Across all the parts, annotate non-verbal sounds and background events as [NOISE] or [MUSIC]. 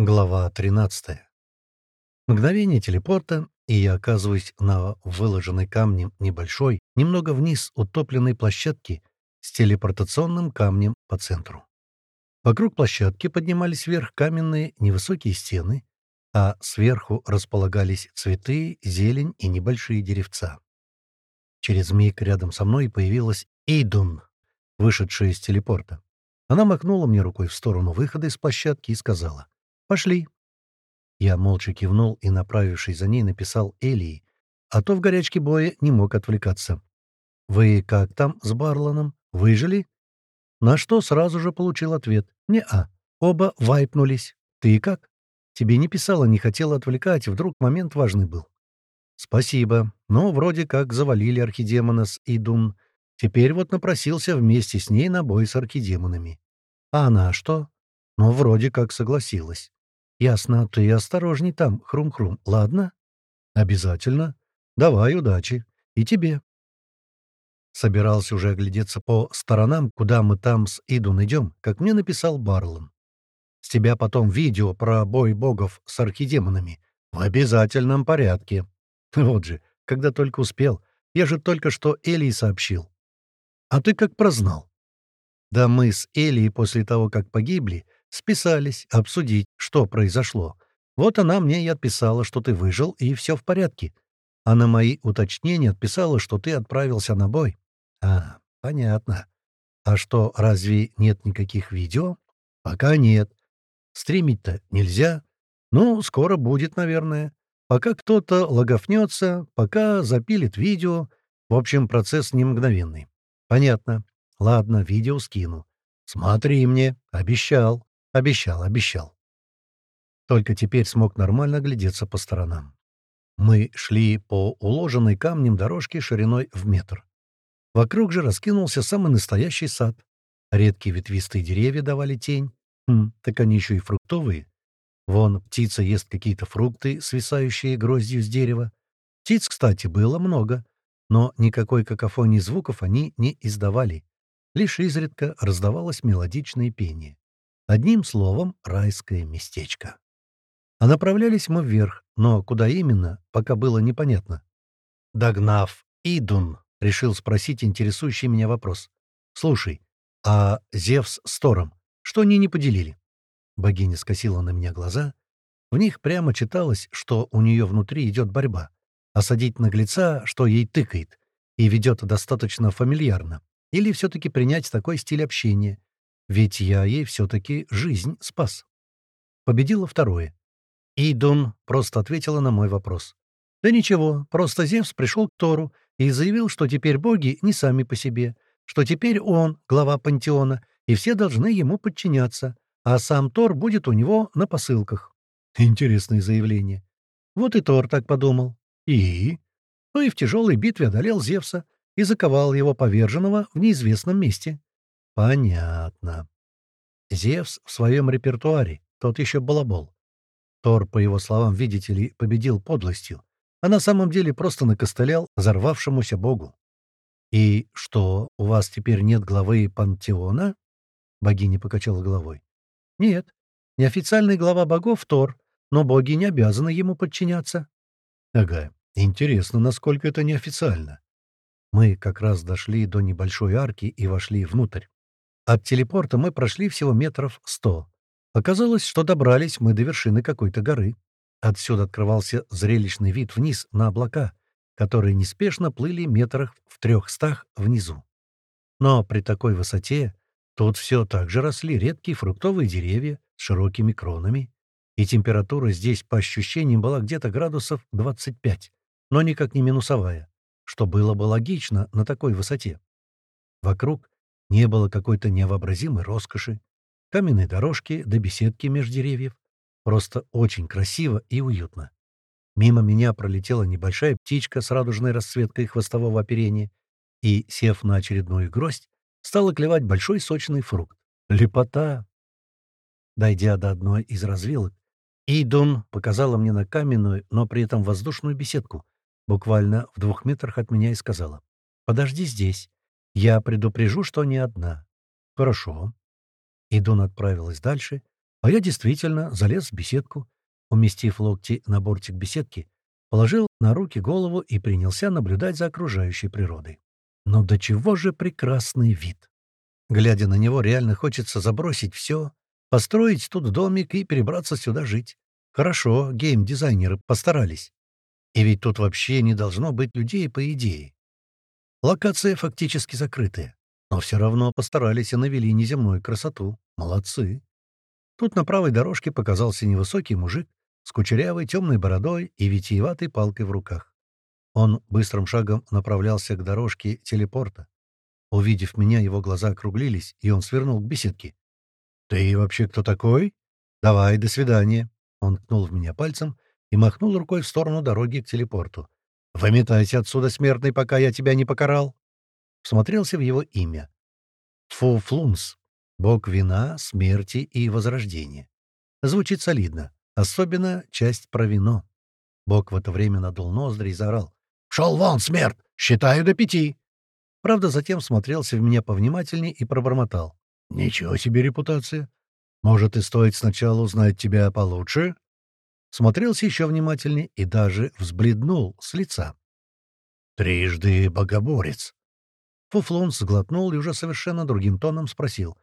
Глава 13. Мгновение телепорта, и я оказываюсь на выложенной камнем небольшой, немного вниз утопленной площадке с телепортационным камнем по центру. Вокруг площадки поднимались вверх каменные невысокие стены, а сверху располагались цветы, зелень и небольшие деревца. Через миг рядом со мной появилась Эйдун, вышедшая из телепорта. Она махнула мне рукой в сторону выхода из площадки и сказала — «Пошли». Я молча кивнул и, направившись за ней, написал Элии, а то в горячке боя не мог отвлекаться. «Вы как там с Барланом? Выжили?» На что сразу же получил ответ. «Не-а. Оба вайпнулись. Ты как?» «Тебе не писала, не хотела отвлекать, вдруг момент важный был». «Спасибо. Но вроде как завалили архидемона с Идун. Теперь вот напросился вместе с ней на бой с архидемонами». «А она что?» «Ну, вроде как согласилась». «Ясно, ты осторожней там, хрум-хрум, ладно?» «Обязательно. Давай, удачи. И тебе». Собирался уже оглядеться по сторонам, куда мы там с Идун идем, как мне написал Барлон. «С тебя потом видео про бой богов с архидемонами. В обязательном порядке». [LAUGHS] Вот же, когда только успел. Я же только что Элии сообщил. «А ты как прознал?» «Да мы с Элией после того, как погибли, — Списались, обсудить, что произошло. Вот она мне и отписала, что ты выжил, и все в порядке. А на мои уточнения отписала, что ты отправился на бой. А, понятно. А что, разве нет никаких видео? Пока нет. Стримить-то нельзя. Ну, скоро будет, наверное. Пока кто-то логофнется, пока запилит видео. В общем, процесс не мгновенный. Понятно. Ладно, видео скину. Смотри мне. Обещал. Обещал, обещал. Только теперь смог нормально глядеться по сторонам. Мы шли по уложенной камнем дорожке шириной в метр. Вокруг же раскинулся самый настоящий сад. Редкие ветвистые деревья давали тень. Хм, так они еще и фруктовые. Вон, птица ест какие-то фрукты, свисающие гроздью с дерева. Птиц, кстати, было много, но никакой какофонии звуков они не издавали. Лишь изредка раздавалось мелодичное пение. Одним словом, райское местечко. А направлялись мы вверх, но куда именно, пока было непонятно. Догнав Идун, решил спросить интересующий меня вопрос. «Слушай, а Зевс с Тором, что они не поделили?» Богиня скосила на меня глаза. В них прямо читалось, что у нее внутри идет борьба. Осадить наглеца, что ей тыкает, и ведет достаточно фамильярно. Или все-таки принять такой стиль общения, ведь я ей все-таки жизнь спас. Победило второе. Идун просто ответила на мой вопрос. «Да ничего, просто Зевс пришел к Тору и заявил, что теперь боги не сами по себе, что теперь он — глава пантеона, и все должны ему подчиняться, а сам Тор будет у него на посылках». Интересное заявление. Вот и Тор так подумал. И? Ну и в тяжелой битве одолел Зевса и заковал его поверженного в неизвестном месте. Понятно. Зевс в своем репертуаре, тот еще балабол. Тор, по его словам, видите ли, победил подлостью, а на самом деле просто накостылял взорвавшемуся богу. «И что, у вас теперь нет главы пантеона?» Богиня покачала головой. «Нет. Неофициальный глава богов — Тор, но боги не обязаны ему подчиняться». «Ага. Интересно, насколько это неофициально». Мы как раз дошли до небольшой арки и вошли внутрь. От телепорта мы прошли всего метров сто. Оказалось, что добрались мы до вершины какой-то горы. Отсюда открывался зрелищный вид вниз на облака, которые неспешно плыли метрах в трехстах внизу. Но при такой высоте тут все так же росли редкие фруктовые деревья с широкими кронами, и температура здесь, по ощущениям, была где-то градусов 25, но никак не минусовая, что было бы логично на такой высоте. Вокруг не было какой-то невообразимой роскоши, каменной дорожки до да беседки меж деревьев. Просто очень красиво и уютно. Мимо меня пролетела небольшая птичка с радужной расцветкой хвостового оперения и, сев на очередную гроздь, стала клевать большой сочный фрукт. Лепота! Дойдя до одной из развилок, Идун показала мне на каменную, но при этом воздушную беседку, буквально в двух метрах от меня и сказала, «Подожди здесь. Я предупрежу, что не одна. Хорошо. Идун отправилась дальше, А я действительно залез в беседку, уместив локти на бортик беседки, положил на руки голову и принялся наблюдать за окружающей природой. Но до чего же прекрасный вид! Глядя на него, реально хочется забросить все, построить тут домик и перебраться сюда жить. Хорошо, гейм-дизайнеры постарались. И ведь тут вообще не должно быть людей, по идее. Локация фактически закрытая, но все равно постарались и навели неземную красоту. Молодцы. Тут на правой дорожке показался невысокий мужик с кучерявой темной бородой и витиеватой палкой в руках. Он быстрым шагом направлялся к дорожке телепорта. Увидев меня, его глаза округлились, и он свернул к беседке. «Ты вообще кто такой? Давай, до свидания!» Он ткнул в меня пальцем и махнул рукой в сторону дороги к телепорту. «Выметайся отсюда, смертный, пока я тебя не покарал!» Всмотрелся в его имя. Фуфлунс. Бог вина, смерти и возрождения. Звучит солидно, особенно часть про вино. Бог в это время надул ноздри и заорал. «Шел вон, смерть! Считаю до пяти!» Правда, затем смотрелся в меня повнимательней и пробормотал. «Ничего себе репутация! Может, и стоит сначала узнать тебя получше?» Смотрелся еще внимательней и даже взбледнул с лица. «Трижды богоборец!» Фуфлун сглотнул и уже совершенно другим тоном спросил.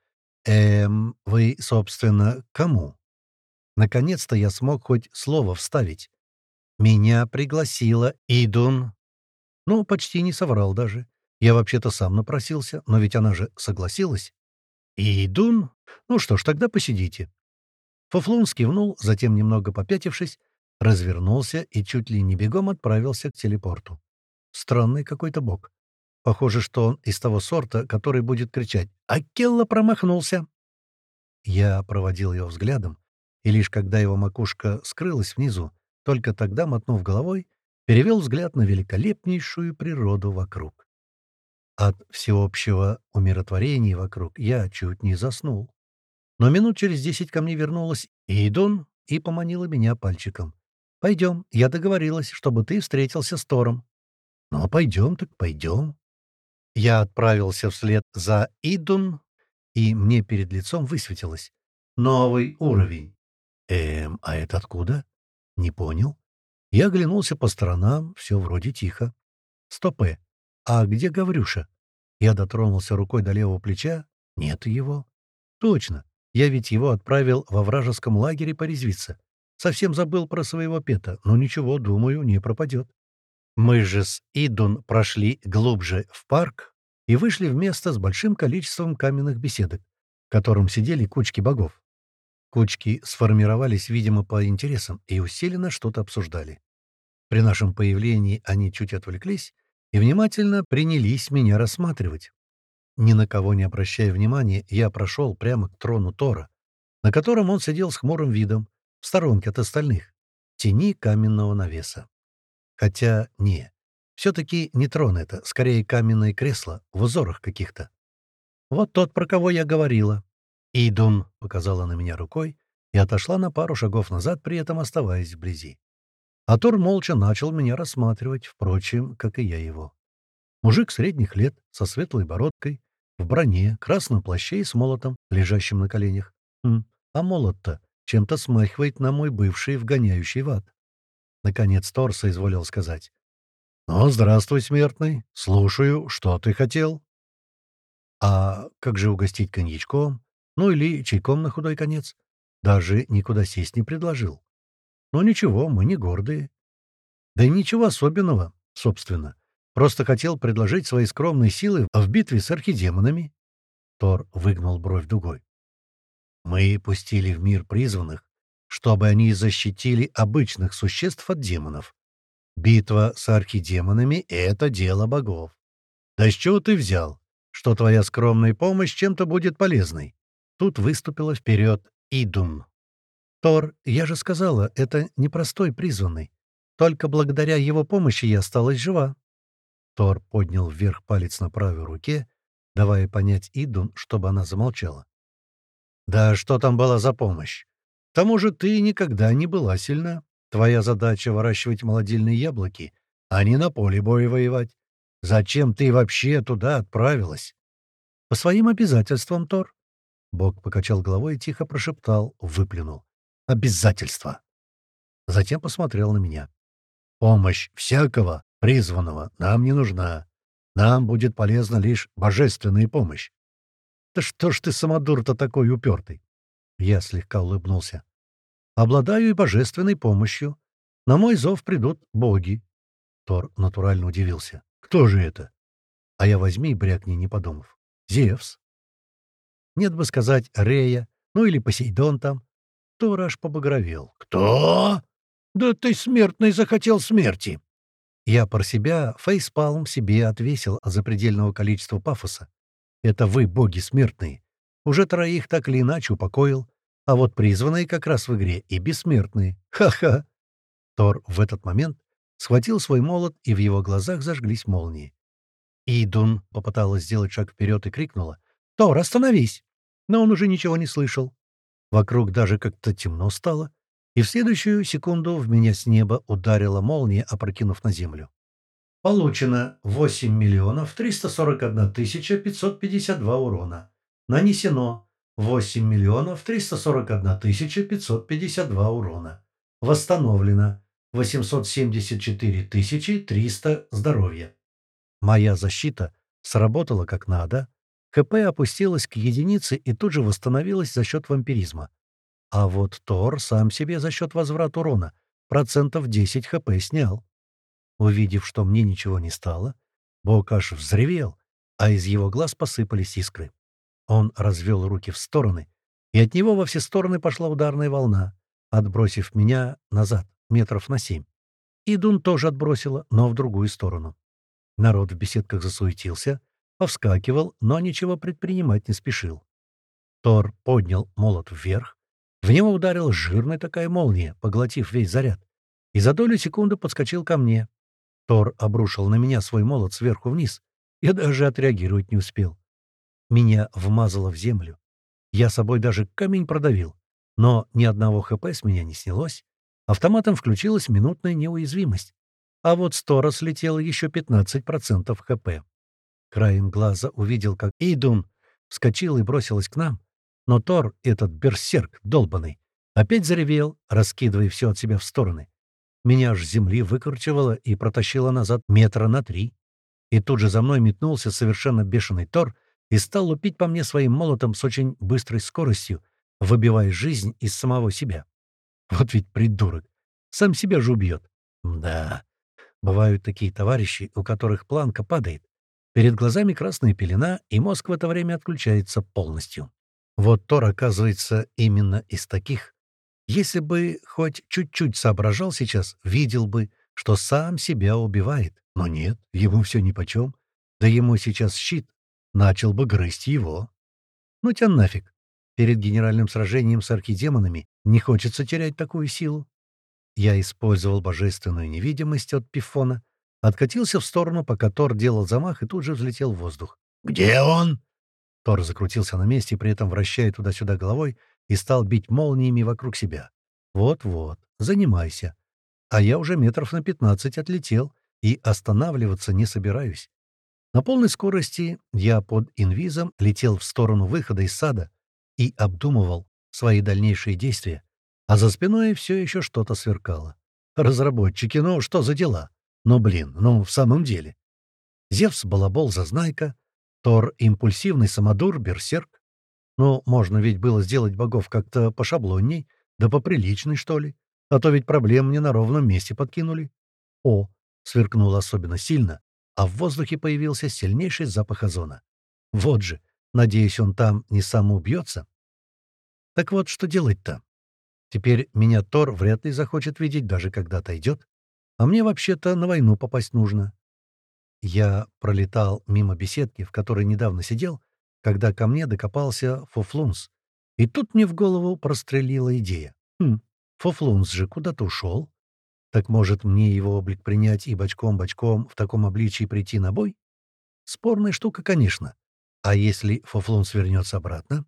«Эм, вы, собственно, кому?» Наконец-то я смог хоть слово вставить. «Меня пригласила Идун». Ну, почти не соврал даже. Я вообще-то сам напросился, но ведь она же согласилась. «Идун? Ну что ж, тогда посидите». Фуфлун скивнул, затем, немного попятившись, развернулся и чуть ли не бегом отправился к телепорту. Странный какой-то бог. Похоже, что он из того сорта, который будет кричать «Акелла промахнулся!». Я проводил его взглядом, и лишь когда его макушка скрылась внизу, только тогда, мотнув головой, перевел взгляд на великолепнейшую природу вокруг. От всеобщего умиротворения вокруг я чуть не заснул. Но минут через десять ко мне вернулась Идун и поманила меня пальчиком. «Пойдем, я договорилась, чтобы ты встретился с Тором». «Ну, пойдем так пойдем». Я отправился вслед за Идун, и мне перед лицом высветилось. Новый уровень. Эм, а это откуда? Не понял. Я оглянулся по сторонам, все вроде тихо. Стопы. А где Гаврюша? Я дотронулся рукой до левого плеча. Нет его. Точно. Я ведь его отправил во вражеском лагере порезвиться. Совсем забыл про своего пета, но ничего, думаю, не пропадет. Мы же с Идун прошли глубже в парк и вышли в место с большим количеством каменных беседок, в котором сидели кучки богов. Кучки сформировались, видимо, по интересам и усиленно что-то обсуждали. При нашем появлении они чуть отвлеклись и внимательно принялись меня рассматривать. Ни на кого не обращая внимания, я прошел прямо к трону Тора, на котором он сидел с хмурым видом, в сторонке от остальных, тени каменного навеса. Хотя не. Все-таки не трон это, скорее каменное кресло, в узорах каких-то. Вот тот, про кого я говорила. «Идун», — показала на меня рукой, и отошла на пару шагов назад, при этом оставаясь вблизи. Атор молча начал меня рассматривать, впрочем, как и я его. Мужик средних лет, со светлой бородкой, в броне, красном плаще и с молотом, лежащим на коленях. Хм, а молот-то чем-то смахивает на мой бывший вгоняющий в ад. Наконец Тор соизволил сказать. «Ну, здравствуй, смертный. Слушаю, что ты хотел?» «А как же угостить коньячком? Ну или чайком на худой конец? Даже никуда сесть не предложил. Но ничего, мы не гордые. Да и ничего особенного, собственно. Просто хотел предложить свои скромные силы в битве с архидемонами». Тор выгнул бровь дугой. «Мы пустили в мир призванных, чтобы они защитили обычных существ от демонов. Битва с архидемонами — это дело богов. Да с чего ты взял, что твоя скромная помощь чем-то будет полезной? Тут выступила вперед Идун. Тор, я же сказала, это непростой призванный. Только благодаря его помощи я осталась жива. Тор поднял вверх палец на правой руке, давая понять Идун, чтобы она замолчала. «Да что там была за помощь? К тому же ты никогда не была сильна. Твоя задача — выращивать молодильные яблоки, а не на поле боя воевать. Зачем ты вообще туда отправилась? По своим обязательствам, Тор. Бог покачал головой и тихо прошептал, выплюнул. «Обязательство!» Затем посмотрел на меня. «Помощь всякого призванного нам не нужна. Нам будет полезна лишь божественная помощь». «Да что ж ты, самодур-то такой упертый?» Я слегка улыбнулся. «Обладаю и божественной помощью. На мой зов придут боги». Тор натурально удивился. «Кто же это?» А я возьми и брякни, не подумав. «Зевс». Нет бы сказать Рея, ну или Посейдон там. Тор аж побагровел. «Кто? Да ты смертный захотел смерти!» Я про себя фейспалм себе отвесил от запредельного количества пафоса. Это вы, боги смертные. Уже троих так или иначе упокоил, а вот призванные как раз в игре и бессмертные. Ха-ха!» Тор в этот момент схватил свой молот, и в его глазах зажглись молнии. Идун попыталась сделать шаг вперед и крикнула. «Тор, остановись!» Но он уже ничего не слышал. Вокруг даже как-то темно стало, и в следующую секунду в меня с неба ударила молния, опрокинув на землю. Получено 8 миллионов 341 тысяча 552 урона. Нанесено 8 миллионов 341 тысяча 552 урона. Восстановлено 874 тысячи 300 здоровья. Моя защита сработала как надо, ХП опустилась к единице и тут же восстановилась за счет вампиризма. А вот Тор сам себе за счет возврата урона процентов 10 ХП снял. Увидев, что мне ничего не стало, Бог аж взревел, а из его глаз посыпались искры. Он развел руки в стороны, и от него во все стороны пошла ударная волна, отбросив меня назад, метров на семь. Идун тоже отбросила, но в другую сторону. Народ в беседках засуетился, повскакивал, но ничего предпринимать не спешил. Тор поднял молот вверх. В него ударила жирная такая молния, поглотив весь заряд. И за долю секунды подскочил ко мне. Тор обрушил на меня свой молот сверху вниз. Я даже отреагировать не успел. Меня вмазало в землю. Я собой даже камень продавил. Но ни одного ХП с меня не снялось. Автоматом включилась минутная неуязвимость. А вот с Тора слетело еще 15% ХП. Краем глаза увидел, как Идун вскочил и бросилась к нам. Но Тор, этот берсерк долбанный, опять заревел, раскидывая все от себя в стороны. Меня аж земли выкручивало и протащило назад метра на три. И тут же за мной метнулся совершенно бешеный Тор и стал лупить по мне своим молотом с очень быстрой скоростью, выбивая жизнь из самого себя. Вот ведь придурок. Сам себя же убьет. Да, бывают такие товарищи, у которых планка падает. Перед глазами красная пелена, и мозг в это время отключается полностью. Вот Тор, оказывается, именно из таких. Если бы хоть чуть-чуть соображал сейчас, видел бы, что сам себя убивает. Но нет, ему все нипочем. Да ему сейчас щит. Начал бы грызть его. Ну тебя нафиг. Перед генеральным сражением с архидемонами не хочется терять такую силу. Я использовал божественную невидимость от Пифона, Откатился в сторону, пока Тор делал замах и тут же взлетел в воздух. «Где он?» Тор закрутился на месте, при этом вращая туда-сюда головой, и стал бить молниями вокруг себя. «Вот-вот, занимайся. А я уже метров на пятнадцать отлетел и останавливаться не собираюсь. На полной скорости я под инвизом летел в сторону выхода из сада и обдумывал свои дальнейшие действия, а за спиной все еще что-то сверкало. Разработчики, ну что за дела? Но, блин, ну в самом деле. Зевс — балабол зазнайка, Тор — импульсивный самодур, берсерк. Ну, можно ведь было сделать богов как-то пошаблонней, да поприличней, что ли. А то ведь проблем мне на ровном месте подкинули. О, сверкнуло особенно сильно, а в воздухе появился сильнейший запах озона. Вот же, надеюсь, он там не самоубьется. Так вот, что делать-то? Теперь меня Тор вряд ли захочет видеть, даже когда отойдет. А мне вообще-то на войну попасть нужно. Я пролетал мимо беседки, в которой недавно сидел, когда ко мне докопался Фуфлунс. И тут мне в голову прострелила идея. Хм, Фуфлунс же куда-то ушел. Так может мне его облик принять и бочком-бочком в таком обличии прийти на бой? Спорная штука, конечно. А если Фуфлунс вернется обратно?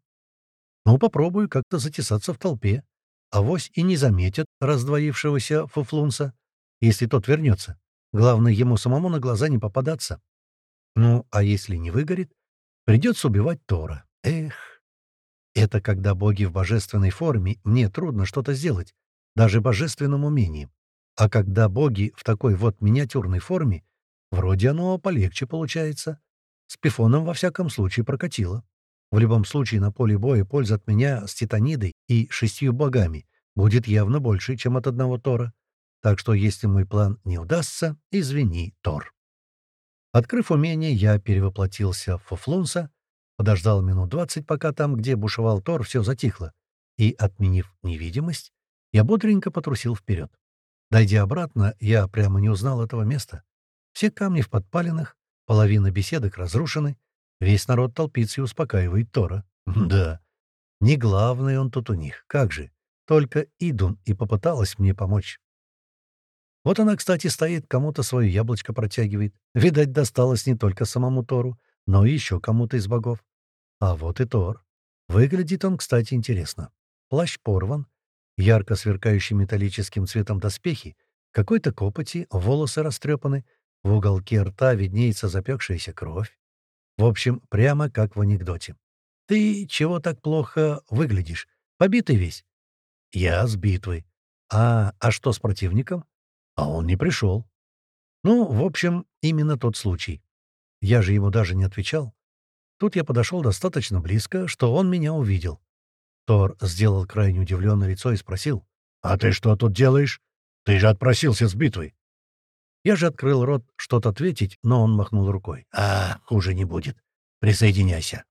Ну, попробую как-то затесаться в толпе. Авось и не заметят раздвоившегося Фуфлунса если тот вернется. Главное, ему самому на глаза не попадаться. Ну, а если не выгорит, придется убивать Тора. Эх. Это когда боги в божественной форме, мне трудно что-то сделать, даже божественным умением. А когда боги в такой вот миниатюрной форме, вроде оно полегче получается. С Пифоном во всяком случае прокатило. В любом случае на поле боя польза от меня с Титанидой и шестью богами будет явно больше, чем от одного Тора. Так что если мой план не удастся, извини, Тор. Открыв умение, я перевоплотился в Фуфлунса, подождал минут двадцать, пока там, где бушевал Тор, все затихло, и, отменив невидимость, я бодренько потрусил вперед. Дойдя обратно, я прямо не узнал этого места. Все камни в подпалинах, половина беседок разрушены, весь народ толпится и успокаивает Тора. Да, не главный он тут у них, как же. Только Идун и попыталась мне помочь. Вот она, кстати, стоит, кому-то свое яблочко протягивает. Видать, досталось не только самому Тору, но и еще кому-то из богов. А вот и Тор. Выглядит он, кстати, интересно. Плащ порван, ярко сверкающий металлическим цветом доспехи, какой-то копоти, волосы растрепаны, в уголке рта виднеется запекшаяся кровь. В общем, прямо как в анекдоте. «Ты чего так плохо выглядишь? Побитый весь?» «Я с битвой». «А, а что с противником?» А он не пришел. Ну, в общем, именно тот случай. Я же ему даже не отвечал. Тут я подошел достаточно близко, что он меня увидел. Тор сделал крайне удивленное лицо и спросил. «А ты что тут делаешь? Ты же отпросился с битвой». Я же открыл рот что-то ответить, но он махнул рукой. «А, хуже не будет. Присоединяйся».